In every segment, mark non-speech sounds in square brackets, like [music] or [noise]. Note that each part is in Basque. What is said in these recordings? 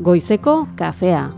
goizeko kafea.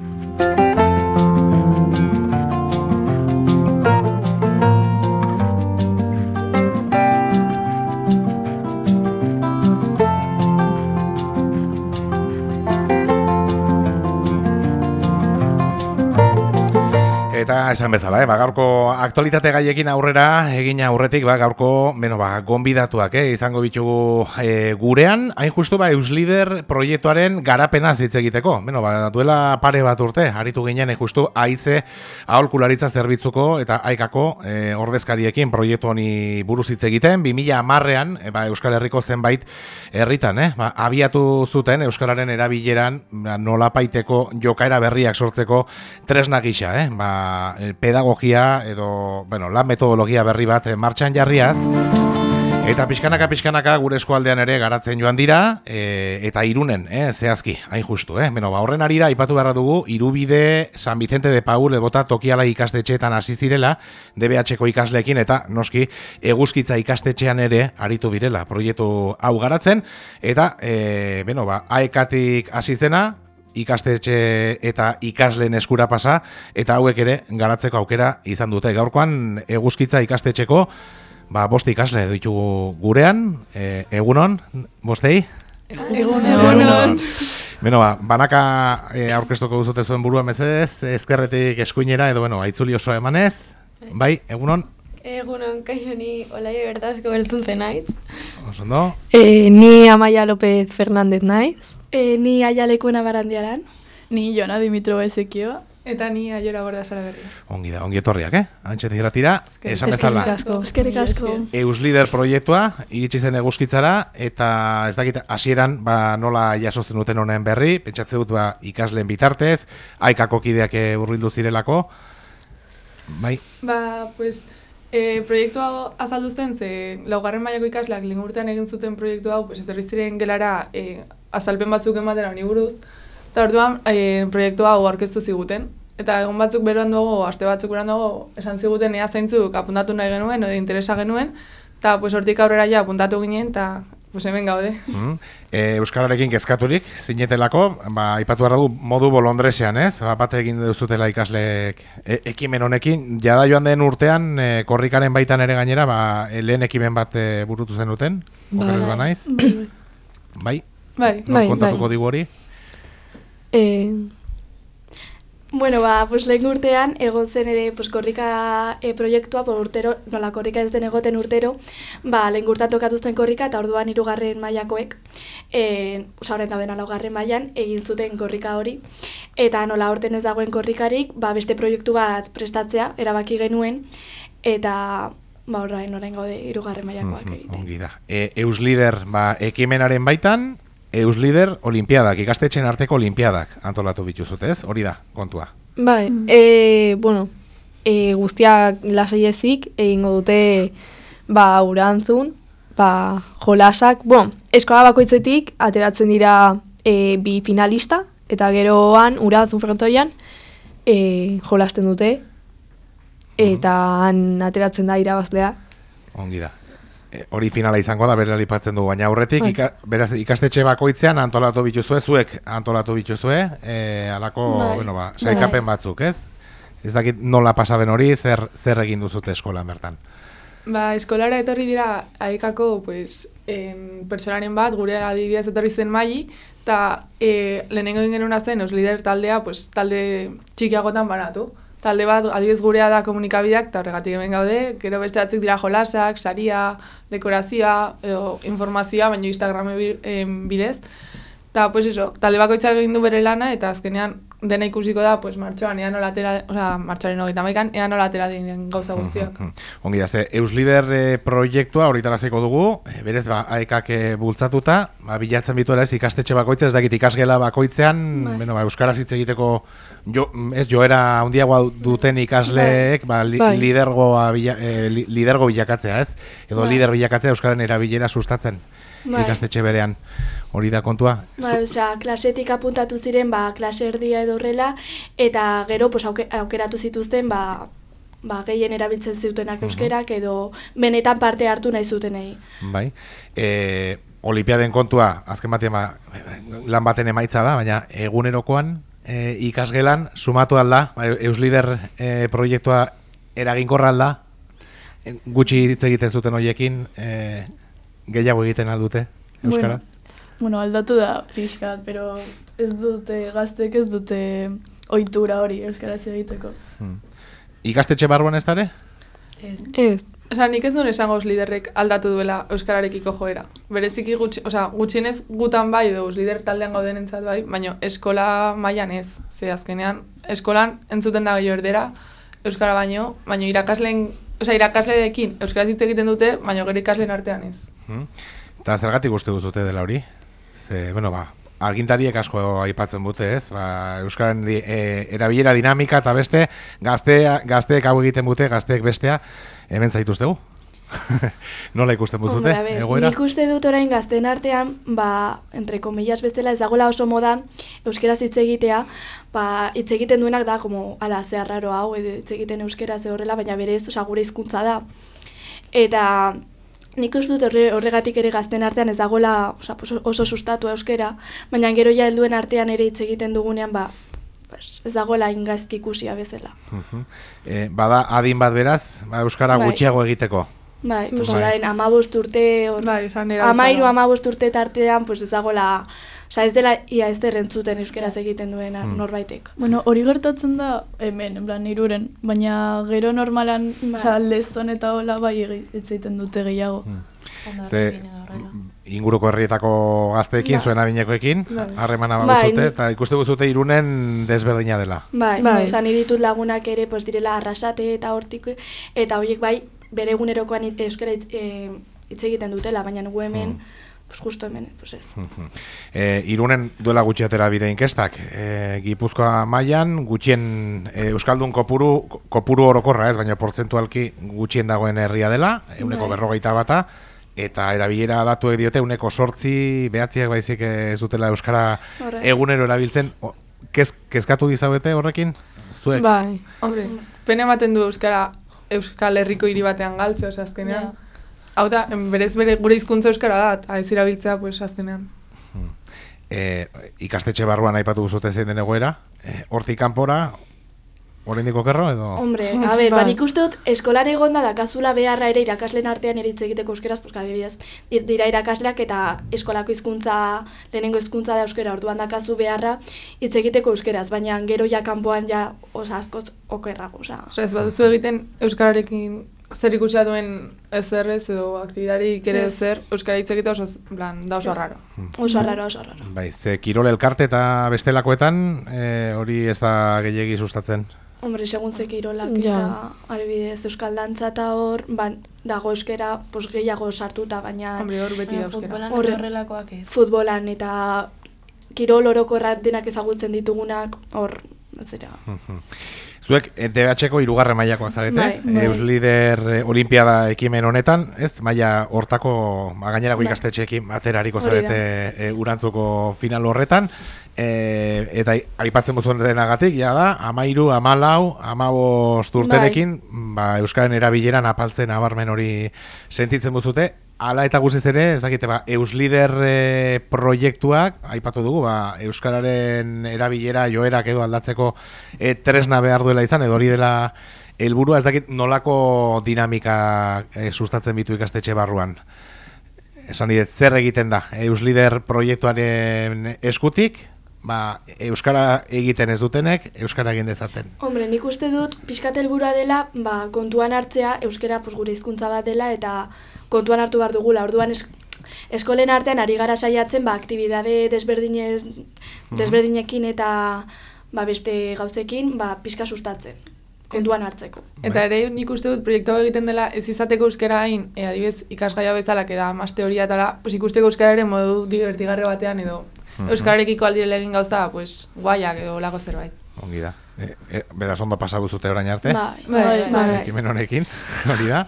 Eta esan bezala, eh, ba, gaurko aktualitate gaiekin aurrera, egin aurretik, ba, gaurko, beno, ba, gonbidatuak, eh, izango bitugu eh, gurean, hain justu, ba, Euslider proiektuaren garapena hitz egiteko. Beno, ba, duela pare bat urte, aritu ginen, hain justu, aize aholkularitza zerbitzuko eta aikako eh, ordezkariekin proiektu honi buruz hitz egiten, 2000 amarrean, eh, ba, Euskal Herriko zenbait herritan, eh, ba, abiatu zuten Euskararen erabileran ba, nolapaiteko jokaera berriak sortzeko tresna gisa, eh, ba, pedagogia edo, bueno, la metodologia berri bat eh, martxan jarriaz. Eta pixkanaka pixkanaka gure eskualdean ere garatzen joan dira e, eta irunen, eh, zehazki, hain justu. Eh? Beno, ba, horren arira, ipatu beharra dugu, irubide San Vicente de Paul ebota tokiala ikastetxeetan hasi zirela, DBH-ko ikasleekin eta noski eguzkitza ikastetxean ere aritu birela proiektu hau garatzen. Eta, e, beno, ba, aekatik hasi zena, ikastetxe eta ikasleen eskura pasa eta hauek ere garatzeko aukera izan dute. Gaurkoan eguzkitza ikastetxeko ba, bost ikasle ditugu gurean, e, egunon, bostei? Egunon. egunon. Beno, ba, banaka e, aurkeztuko duzute zuen buruan bezez, ezkerretik eskuinera edo, bueno, aitzuli oso emanez, bai, egunon? Egunon, kaixo ni Olai Bertazko beltzun naiz. Osondo? E, ni Amaia López Fernández naiz. E, ni Aialekuena Barandiaran. Ni Jona Dimitro Ezekio. Eta ni Aiora Borda Salaberri. Ongi da, ongi etorriak, eh? Antxetik gratira, esan bezala. Eskerik asko. Euslider proiektua, iritsi zen eguzkitzara, eta ez dakit, hasieran ba, nola jasotzen duten honen berri, pentsatze dut ba, ikasleen bitartez, aikako kideak urrindu zirelako. Bai? Ba, pues, E, proiektu hau azaldu zen, ze laugarren mailako ikasleak lehen urtean egin zuten proiektu hau, pues, etorri ziren gelara e, azalpen batzuk ematera honi buruz, eta orduan e, proiektu hau aurkeztu ziguten. Eta egon batzuk beroan dugu, aste batzuk beroan dugu, esan ziguten ea zeintzuk apuntatu nahi genuen, edo interesa genuen, eta pues, hortik aurrera ja apuntatu ginen, eta Pues hemen gaude. Mm. E, Euskararekin kezkaturik, zinetelako, ba, ipatu du modu bolondresean, ez? Ba, bate egin duzutela ikasleek e, ekimen honekin. Jada joan den urtean, e, korrikaren baitan ere gainera, ba, lehen ekimen bat e, burutu zen duten. Ba, ba, naiz? Bai. Bai? Bai, bai. Kontatuko bai. digu hori? Eh, Bueno, ba, pues lehen urtean, egon zen ere, pues, korrika e, proiektua, por urtero, nola korrika ez den egoten urtero, ba, lehen urtean tokatu zen korrika, eta orduan irugarren mailakoek, e, sauren da bena laugarren mailan egin zuten korrika hori, eta nola orten ez dagoen korrikarik, ba, beste proiektu bat prestatzea, erabaki genuen, eta, ba, orain, orain gaude, irugarren mailakoak egiten. Ongi da. E, Euslider, ba, ekimenaren baitan, Euslider Olimpiadak, ikastetxen arteko Olimpiadak antolatu bituzut, ez? Hori da, kontua. Bai, mm. e, bueno, e, guztiak lasaiezik egingo dute ba urantzun, ba jolasak, bueno, eskola bakoitzetik ateratzen dira e, bi finalista, eta geroan urantzun frontoian e, jolasten dute, eta han ateratzen da irabazlea. Ongi da. Hori finala izango da bere alipatzen du baina aurretik bai. beraz ikastetxe bakoitzean antolatu bituzue zuek antolatu bituzue eh alako bai. bueno ba saikapen bai. batzuk ez ez dakit nola pasaben hori zer zer egin duzute eskolan bertan ba eskolara etorri dira aikako pues em personaren bat gure adibidez etorri zen maili eta eh lehenengo egin genuna zen os lider taldea pues talde txikiagotan banatu talde bat, adibidez gurea da komunikabideak, eta horregatik hemen gaude, gero beste atzik dira jolasak, saria, dekorazioa, edo informazioa, baina Instagram bidez. Eta, pues eso, talde bakoitzak egin du bere lana, eta azkenean dena ikusiko da, pues, martxoan, ean olatera, oza, martxoaren hogeita maikan, ean olatera den gauza guztiak. Mm -hmm. Ongi da, ze, Euslider e, proiektua, horita lazeko dugu, e, berez, ba, aekak e, bultzatuta, ba, bilatzen bituela ez, ikastetxe bakoitzen, ez dakit ikasgela bakoitzean, bai. bueno, ba, Euskaraz hitz egiteko, jo, ez, joera handiagoa duten ikasleek, bai. ba, li, bai. lidergoa, bila, e, lidergo bilakatzea, ez? Edo bai. lider bilakatzea Euskaren erabilera sustatzen bai. ikastetxe berean. Hori da kontua? Ba, osea, klasetik apuntatu ziren, ba, klase erdia edo horrela, eta gero, pues, aukeratu zituzten, ba, ba, gehien erabiltzen zutenak euskerak, edo benetan parte hartu nahi zutenei. Bai. E, olimpiaden kontua, azken batean ba, lan baten emaitza da, baina egunerokoan e, ikasgelan sumatu alda, ba, Euslider e, proiektua eraginkorra alda, gutxi hitz egiten zuten hoiekin, e, gehiago egiten aldute, Euskara? Bueno, bueno, aldatu da pixkat, pero ez dute, gaztek ez dute ohitura hori euskaraz egiteko. Hmm. Ikastetxe barruan ez dare? Ez. Osa, nik ez duen esango liderrek aldatu duela euskararekiko joera. Bereziki gutxi, osa, gutxienez gutan bai edo lider taldean gauden entzat bai, baina eskola mailan ez. Ze azkenean, eskolan entzuten da gehiago erdera, euskara baino, baino irakasleen, osa, irakaslerekin euskaraz hitz egiten dute, baina gero ikasleen artean ez. Hmm. Eta zergatik uste duzute dela hori? Ze, bueno, ba, argintariek asko aipatzen dute, ez? Ba, Euskaren di, e, erabilera dinamika eta beste, gaztea, gazteek hau egiten dute, gazteek bestea, hemen zaituztegu? [laughs] Nola ikusten ber, egoera? nik uste dut orain gazten artean, ba, entre comillas bestela ez dagoela oso moda euskeraz hitz egitea, ba, hitz egiten duenak da, como, ala, raro hau, hitz egiten euskera ze horrela, baina berez, osea, gure hizkuntza da. Eta nik uste dut horre, horregatik ere gazten artean ez dagoela osea, pues, oso sustatu euskera, baina gero ja helduen artean ere hitz egiten dugunean, ba, pues, ez dagoela ingazki ikusia bezala. Mhm. E, bada adin bat beraz, ba, Euskara Bai. gutxiago egiteko. Bai, pues Bai. orain amabost urte, hor, Bai, amairu amabost urte tartean, pues ez dagoela, osea ez dela ia ez derrentzuten euskeraz egiten duen Hmm. norbaitek. Bueno, hori gertatzen da hemen, en plan, iruren, baina gero normalan, Bai. osea, lezon eta hola bai egiten dute gehiago. Ze, inguruko herrietako gazteekin, Bai. zuen abinekoekin, Bai. harremana Bai. baduzute, eta ikuste guzute irunen desberdina dela. Bai, Bai. bai. Osa, ni ditut lagunak ere pues, direla arrasate eta hortik, eta horiek bai, bere egunerokoan hit- euskara hitz eh, hitz egiten dutela, baina gu hemen, Hmm. Pues justo hemen, pues ez. E, irunen duela gutxi atera bire inkestak. E, Gipuzkoa mailan gutxien e, Euskaldun kopuru, kopuru orokorra ez, baina portzentualki gutxien dagoen herria dela, euneko Bai. berrogeita bata, eta erabilera datuek diote uneko sortzi behatziak baizik ez dutela Euskara Horre. egunero erabiltzen. O, kez, kezkatu gizabete horrekin? Zuek? Bai. Hombre, pena ematen du euskara Euskal Herriko hiri batean galtze, osea, azkenean. Hau da, berez bere gure hizkuntza euskara da, eta ez irabiltzea, pues, azkenean. E, ikastetxe barruan aipatu zuten zein den egoera, e, hortik kanpora, oraindik okerro edo? Hombre, a ber, ba, nik uste dut eskolan egonda dakazula beharra ere irakasleen artean ere hitz egiteko euskeraz, pues, adibidez, di- dira irakasleak eta eskolako hizkuntza lehenengo hizkuntza da euskera, orduan dakazu beharra hitz egiteko euskeraz, baina gero ja kanpoan ja osa askoz okerrago, osea. Osea, ez baduzu egiten euskararekin zer ikusia duen ezer ez edo aktibidarik ere Ez. zer, euskara hitz egitea oso, plan, da oso raro. Oso raro, oso raro. Bai, ze kirol elkarte eta bestelakoetan e, hori ez da gehiegi sustatzen. Hombre, segun ze kirolak Ja. eta adibidez euskal dantza eta hor, ban, dago euskera pues, gehiago sartuta, baina Hombre, hor beti da euskera. Futbolan Horre- horrelakoak ez. futbolan eta kirol orokorrak denak ezagutzen ditugunak, hor, ez dira. Zuek DBH-ko irugarren mailakoak zarete, Bai, bai. Euslider eh, Olimpiada ekimen honetan, ez? Maila hortako ba, gainerako Bai. ikastetxeekin da. zarete e, urantzuko final horretan, e, eta aipatzen buzuen denagatik, ja da, amairu, amalau, amabost urterekin, ba, Euskaren erabileran apaltzen abarmen hori sentitzen buzute, Hala eta guztiz ere, ez dakite, ba, Euslider e, proiektuak, aipatu dugu, ba, Euskararen erabilera joerak edo aldatzeko e, tresna behar duela izan, edo hori dela helburua ez dakit nolako dinamika e, sustatzen bitu ikastetxe barruan. Esan diet, zer egiten da, Euslider proiektuaren eskutik, ba, Euskara egiten ez dutenek, Euskara egin dezaten. Hombre, nik uste dut pixkat helburua dela, ba, kontuan hartzea euskera pues, gure hizkuntza bat dela eta kontuan hartu behar dugula. Orduan es, eskolen artean ari gara saiatzen ba, aktibidade desberdinez, desberdinekin eta ba, beste gauzekin ba, pixka sustatzen. Kontuan hartzeko. Eta ere nik uste dut proiektu egiten dela ez izateko euskara hain, e, adibez ikasgaia bezala, eda maste hori atala, pues ikusteko euskara ere modu divertigarri batean edo euskararekiko aldirele egin gauza, pues guaiak edo lago zerbait. Ongi da. E, e, beraz ondo pasabu zute orain arte. Bai, Bai, bai, bai. ekimen honekin, [laughs] hori da.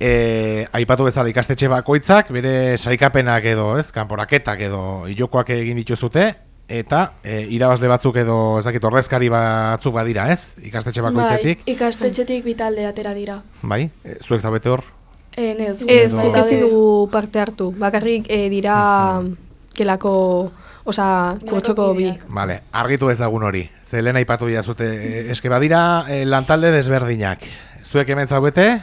E, aipatu bezala ikastetxe bakoitzak, bere saikapenak edo, ez, kanporaketak edo ilokoak egin dituzute, eta e, irabazle batzuk edo, ez dakit, ordezkari batzuk badira, ez, ikastetxe bakoitzetik, Bai, ikastetxetik bitalde atera dira. bai, e, zuek zaudete hor, En ez, Ez, ezin dugu parte hartu. Bakarrik eh, dira kelako, osa, kotxoko bi. Vale, argitu ezagun hori. Ze lehen aipatu zute e, eske badira e, lantalde desberdinak. Zuek hemen zaudete,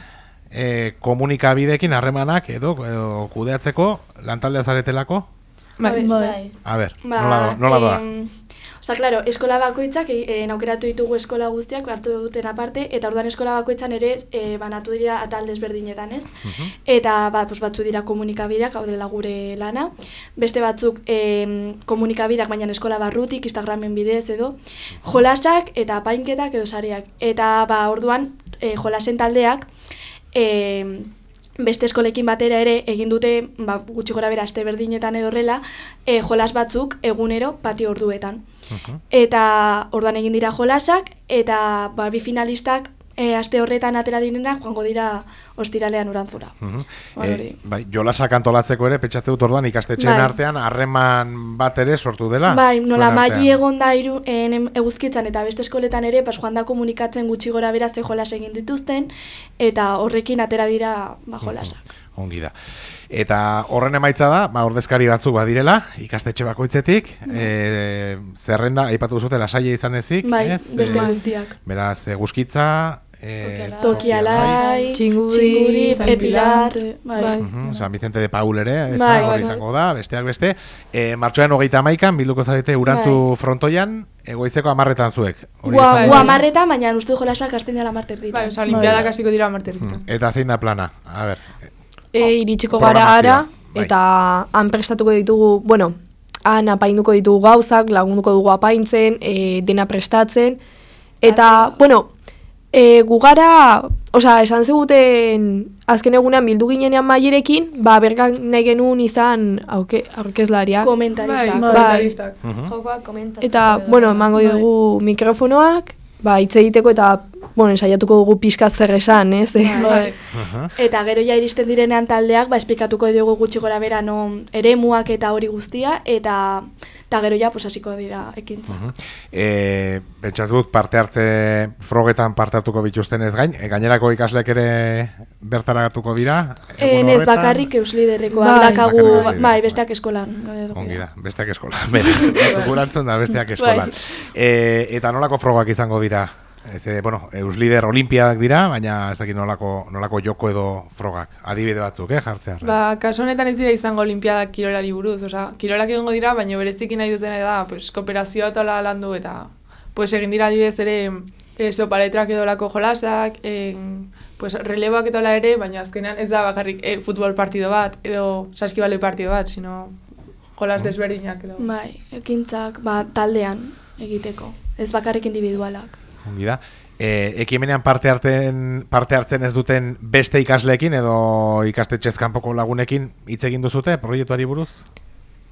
e, komunikabidekin harremanak edo, edo kudeatzeko lantalde zaretelako? Bai. Bai. A ber, Ba, nola, nola doa? em, Osa, claro, eskola bakoitzak e, e, aukeratu ditugu eskola guztiak hartu duten aparte, eta orduan eskola bakoitzan ere e, banatu dira atal desberdinetan, ez? Eta ba, pues, batzu dira komunikabideak, hau dela gure lana. Beste batzuk e, komunikabideak, baina eskola barrutik, Instagramen bidez edo. Jolasak eta apainketak edo sariak. Eta ba, orduan e, jolasen taldeak, e, beste eskolekin batera ere egin dute ba, gutxi gora bera aste berdinetan edo horrela e, jolas batzuk egunero patio orduetan. Eta orduan egin dira jolasak eta ba, bi finalistak e, aste horretan atera direnak joango dira ostiralean urantzura. Mhm. E, hori. bai, jolasak antolatzeko ere, petxatze dut orduan ikastetxeen Bai. artean harreman bat ere sortu dela. Bai, nola maili artean. egon da iru, en, eguzkitzan eta beste eskoletan ere, pas joan da komunikatzen gutxi gora bera ze jolas egin dituzten, eta horrekin atera dira ba, jolasak. Ongi da. Eta horren emaitza da, ba, ordezkari batzuk badirela, ikastetxe bakoitzetik, e, zerrenda, aipatu zute lasaia izan ezik, Bai, ez? beste E, guztiak. beraz, eguzkitza, e, Tokialai. Tokialai, Txingudi, Txingudi, San Epilar, Pilante, bai. bai. Mhm, San Vicente de Paul ere, ez Bai, da, hori bai. izango da, besteak beste. E, martxoaren hogeita amaikan, bilduko zarete urantzu frontoian, egoizeko amarretan zuek. Hori Gua, izango gua da? amarreta, baina uste jolasak hasten dela marter ditu. Bai, oza, olimpiadak hasiko dira marterritan. Mhm. Eta zein da plana? A ber, E, iritsiko gara ara, bai. eta han prestatuko ditugu, bueno, han apainduko ditugu gauzak, lagunduko dugu apaintzen, e, dena prestatzen, eta, bueno, e, gu gara, osea, esan ziguten azken egunean bildu ginenean mailerekin, ba, bergan nahi genuen izan auke, aurkezlariak. Komentaristak. Bai, komentaristak. Mhm. Jokoak komentatzen. Eta, bueno, emango dugu mikrofonoak, ba, hitz egiteko eta, bueno, ensaiatuko dugu pixka zer esan, ez? Bai. Mhm. Eta gero ja iristen direnean taldeak, ba, esplikatuko dugu gutxi gora bera non eremuak eta hori guztia, eta eta gero ja, pues, hasiko dira ekintza. E, pentsaz gut parte hartze frogetan parte hartuko bituzten ez gain, e, gainerako ikasleak ere bertaratuko dira? Egun ez bakarrik eusliderrekoak Bai. dakagu, bai, eusliderrekoak. besteak eskolan. Ongi da, besteak eskolan, [laughs] gurantzun da besteak Bai. eskolan. E, eta nolako frogak izango dira? Ez, e, bueno, Euslider olimpiadak dira, baina ez dakit nolako, nolako joko edo frogak. Adibide batzuk, eh, jartzea. Ba, kasu honetan ez dira izango olimpiadak kirolari buruz, osea, kirolak egongo dira, baina bereziki nahi dutena da, pues, kooperazioa eta hola landu eta pues, egin dira adibidez ere e, sopaletrak edo lako jolasak, en, pues, releboak eta hola ere, baina azkenean ez da bakarrik e, futbol partido bat, edo saskibaloi partido bat, sino jolas desberdinak edo. Bai, ekintzak, ba, taldean egiteko, ez bakarrik individualak. Ongi da. E, ekimenean parte hartzen, parte hartzen ez duten beste ikasleekin edo ikastetxez kanpoko lagunekin hitz egin duzute proiektuari buruz?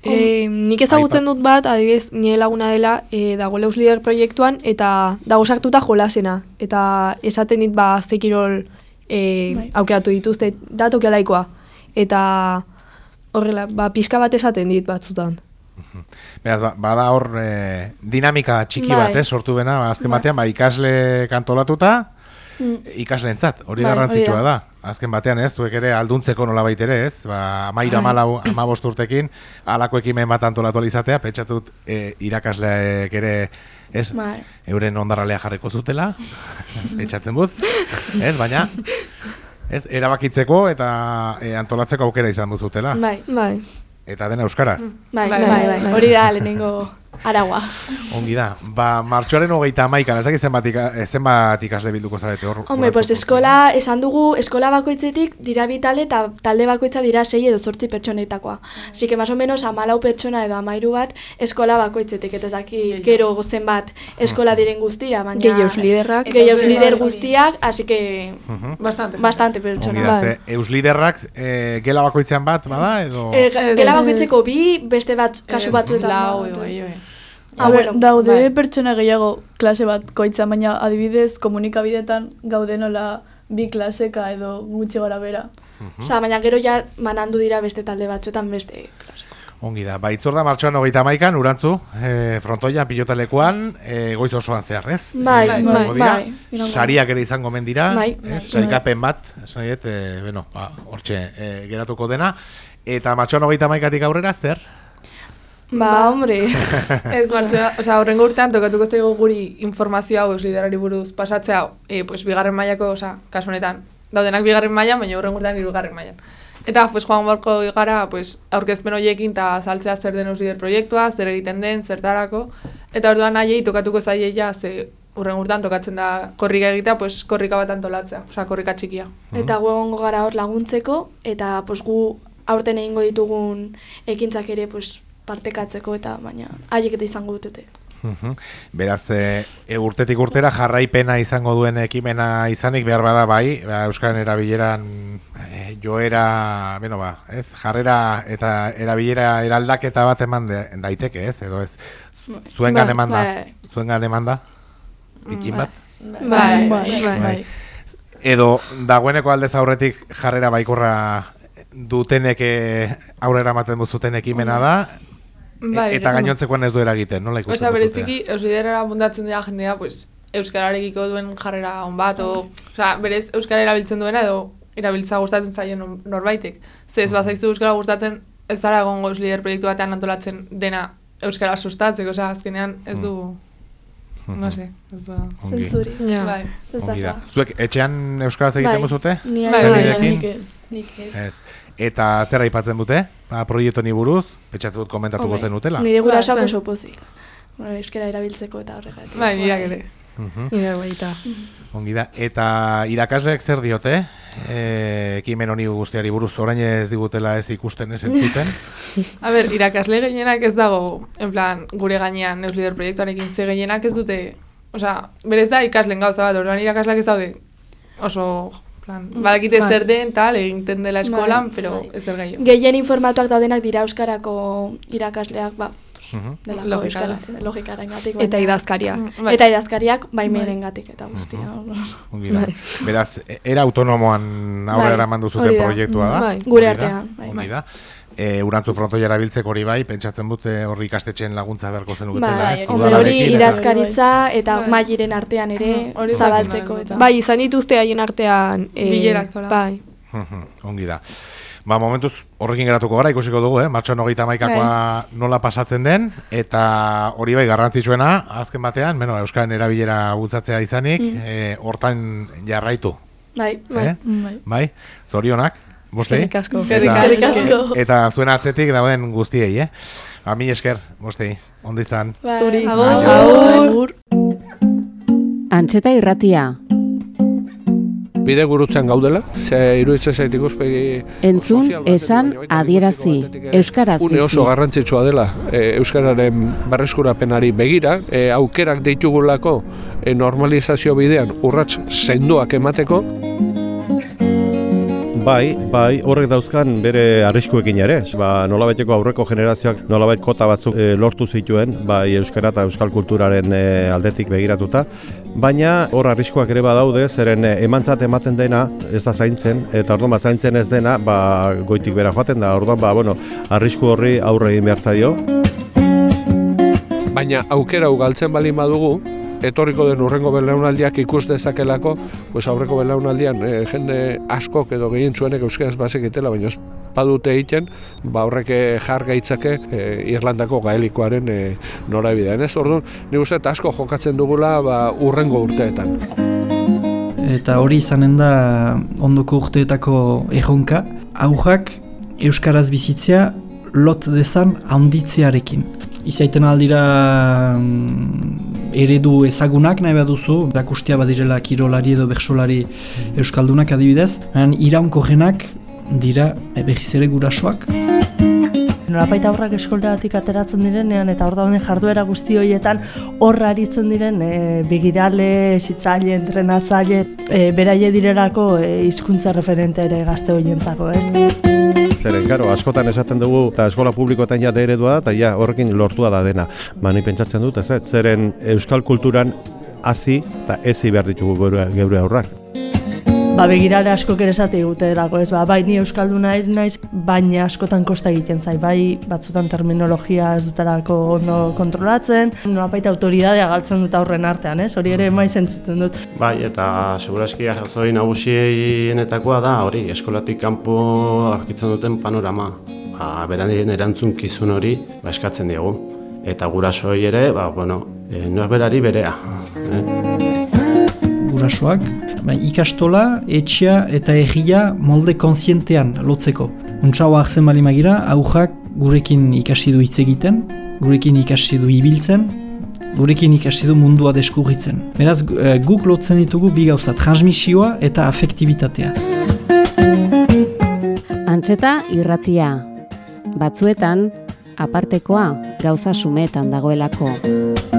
E, nik ezagutzen dut bat, adibidez, nire laguna dela, e, dagoela Euslider proiektuan, eta dago sartuta jolasena. Eta esaten dit, ba, zekirol e, Bai. aukeratu dituzte, da tokialaikoa. Eta horrela, ba, pixka bat esaten dit batzutan. [laughs] Beraz, ba, bada hor e, dinamika txiki Bai. bat, eh, sortu bena, ba, azken Bai. batean, ba, ikasle kantolatuta, Mm. ikasleentzat, hori Bai, garrantzitsua da. Azken batean, ez, zuek ere alduntzeko nola ere, ez? Ba, amaira amalau, amabost urtekin, alako ekimen bat antolatu izatea, pentsatut e, irakasleek ere, ez, Bai. euren ondarralea jarriko zutela, [laughs] pentsatzen dut, ez, baina, ez, erabakitzeko eta e, antolatzeko aukera izan duzutela. Bai, Bai. Eta dena euskaraz. bai, Bai, bai, bai, bai, bai. hori da lehenengo aragua. Ongi da. Ba, martxoaren hogeita amaikan, ez dakit zenbat, ika, eh, zenbat ikasle bilduko zarete hor? Hombre, pues eskola, esan dugu, eskola bakoitzetik dira bi talde eta talde bakoitza dira sei edo zortzi pertsonetakoa. Así que más o menos amalau pertsona edo amairu bat eskola bakoitzetik, eta ez dakit gero zenbat eskola diren guztira, baina... Gehi Eusliderrak. Gehi Bai, Euslider hori. guztiak, así que. Bastante. bastante Ongi pertsona. da, Bai. ze eusliderrak e, gela bakoitzean bat, bada, edo... Eh, Ez, gela bakoitzeko bi, beste bat kasu batzuetan. lau da, edo Ah, bueno, daude bai. pertsona gehiago klase bat koitza, baina adibidez komunikabidetan gaude nola bi klaseka edo gutxi gara bera. Osea, baina gero ja manandu dira beste talde batzuetan beste klaseko. Ongi da, ba, itzorda martxoan hogeita maikan, urantzu, e, frontoian, pilotalekuan, e, goiz osoan zehar, ez? Bai, E, bai, bai, iraungo. Sariak ere izango mendira, Bai, ez? bai. Sarikapen bat, esan diet, e, bueno, ba, hortxe e, geratuko dena. Eta martxoan hogeita maikatik aurrera, zer? Ba, hombre. [laughs] Ez martxoa, osea, horrengo urtean tokatuko zaigu guri informazio hau liderari buruz pasatzea, e, pues, bigarren mailako, osea, kasu honetan, daudenak bigarren mailan, baina horrengo urtean hirugarren mailan. Eta, pues, joan barko gara, pues, aurkezpen horiekin eta saltzea zer den lider proiektua, zer egiten den, zertarako. Eta orduan nahiei tokatuko zaie ja, ze urren urtean tokatzen da korrika egitea, pues, korrika bat antolatzea, osea, korrika txikia. Eta gu egongo gara hor laguntzeko, eta pues, gu aurten egingo ditugun ekintzak ere pues, partekatzeko, eta baina haiek eta izango dutete. Mhm. Beraz, e, e, urtetik urtera jarraipena izango duen ekimena izanik behar bada bai, ba, Euskaren erabileran e, joera, beno ba, ez, jarrera eta erabilera eraldaketa bat eman de, daiteke, ez, edo ez, zuengan Bai, eman da, bai. zuengan eman da, pikin bat, Bai, bai, bai. bai. edo dagoeneko aldez aurretik jarrera baikorra dutenek e, aurrera ematen duzuten ekimena da, e- eta gainontzekoan ez du eragiten, nola ikusten Osea, duzute? bereziki, eusiderara mundatzen dira jendea, pues, euskararekiko duen jarrera on bat, o, osea, berez euskara erabiltzen duena edo erabiltza gustatzen zaio nor- norbaitek. Ze ez bazaizu euskara gustatzen, ez zara egongo lider proiektu batean antolatzen dena euskara sustatzeko, osea, azkenean ez du, no sé, ez da. Zentzuri. Ja. Bai. Ez da. Ongi da. Zuek etxean euskaraz egiten Bai. Ni Bai, bai, bai, bai, nik Nik ez. Nik ez. Ez. Eta zer aipatzen dute? Ba, proiektu honi buruz, petxatzen dut komentatuko Hombre, zenutela. Nire gurasoak Bai, oso pozik. Bueno, euskara erabiltzeko eta horregatik. Bai, nirak ere. Mhm. Nire baita. Ongi da. Eta irakasleek zer diote? E, ekimen honi guztiari buruz, orain ez digutela ez ikusten ez entzuten. [laughs] A ber, irakasle gehienak ez dago, en plan, gure gainean Neuslider proiektuarekin ze gehienak ez dute, osea, berez da ikaslen gauza bat, orduan irakasleak ez daude oso, plan, badakite Bai. zer den, tal, egiten dela eskolan, Bai, pero bai. ez zer gehiago. Gehien informatuak daudenak dira euskarako irakasleak, ba, Mhm. delako Logika da. euskara, logikaren gatik. Eta idazkariak. Bai. Eta idazkariak baimenen gatik eta guztia. Ongi da. Bai. Beraz, e- era autonomoan aurrera Bai, eraman duzuten proiektua da. Bai. Gure artean, bai, bai. E, urantzu frontoia erabiltzeko hori bai, pentsatzen dute horri ikastetxeen laguntza beharko zenuketela, Bai, ez? hombre, hori idazkaritza eta Bai. mailen artean ere hori zabaltzeko bai, eta. Bai, izan dituzte haien artean... eh, Bilerak tola. Bai. [laughs] Ongi da. Ba, momentuz horrekin geratuko gara, ikusiko dugu, eh? Martxoan hogeita maikakoa nola pasatzen den, eta hori bai garrantzitsuena, azken batean, beno, Euskaren erabilera bultzatzea izanik, eh, hortan jarraitu, Bai. eh? Bai. Bai, zorionak, bostei? Eskerrik asko. Eskerrik asko. Eta zuen atzetik dauden guztiei, eh? Ba, mi esker, bostei, ondo izan. Bai. Zuri. Agur. Agur. Antxeta irratia, bide gurutzean gaudela, ze iruditzen zait ikuspegi entzun, esan, adierazi, euskaraz une bizi. oso garrantzitsua dela e, euskararen berreskurapenari begira, e, aukerak ditugulako e, normalizazio bidean urrats sendoak emateko, Bai, bai, horrek dauzkan bere arriskuekin ere. Ba, nolabaiteko aurreko generazioak nolabait kota batzuk e, lortu zituen, bai euskara eta euskal kulturaren e, aldetik begiratuta. Baina hor arriskuak ere badaude, zeren e, emantzat ematen dena ez da zaintzen, eta orduan ba, zaintzen ez dena, ba, goitik bera joaten da. Orduan, ba, bueno, arrisku horri aurre egin behar zaio. baina aukera hau galtzen bali badugu, etorriko den urrengo belaunaldiak ikus dezakelako, pues aurreko belaunaldian e, jende askok edo gehien zuenek euskaraz bazekitela, baina ez badute egiten, ba horrek eh, jar gaitzake e, Irlandako gaelikoaren e, norabidean. Ez orduan, nik uste asko jokatzen dugula ba, urrengo urteetan. eta hori izanen da ondoko urteetako erronka, aujak euskaraz bizitzea lot dezan handitzearekin. Izaiten aldira mm, eredu ezagunak nahi baduzu, erakustea badirela kirolari edo bersolari euskaldunak adibidez, iraunkorrenak dira e, berriz ere gurasoak. Nolapait aurrak eskoldatik ateratzen direnean eta hor dauden jarduera guzti horietan horra aritzen diren e, begirale, zitzaile, entrenatzaile, e, beraie direlako e, hizkuntza referente ere gazte horientzako, ez? Zeren, karo, askotan esaten dugu, eta eskola publikoetan ja eredua da, eta ja horrekin lortua da dena. Ba, ni pentsatzen dut, ez, zeren euskal kulturan hasi eta ezi behar ditugu geure aurrak. Ba, begirale asko ere esate egute ez, ba, bai ni euskalduna naiz, baina askotan kosta egiten zai, bai batzutan terminologia ez dutarako ondo kontrolatzen, nola baita autoridadea galtzen dut aurren artean, ez, hori ere mai zentzuten dut. Bai, eta segurazki jazoi nagusienetakoa da, hori, eskolatik kanpo arkitzen duten panorama. Ba, beranien erantzunkizun hori, ba, eskatzen diegu. Eta gurasoi ere, ba, bueno, e, berari berea. Eh? Gurasoak, ba, ikastola, etxea eta egia molde konsientean lotzeko. Untsaua hartzen bali magira, aujak gurekin ikasi du hitz egiten, gurekin ikasi du ibiltzen, gurekin ikasi du mundua deskurritzen. Beraz, eh, guk lotzen ditugu bi gauza, transmisioa eta afektibitatea. Antxeta irratia. Batzuetan, apartekoa gauza sumetan dagoelako.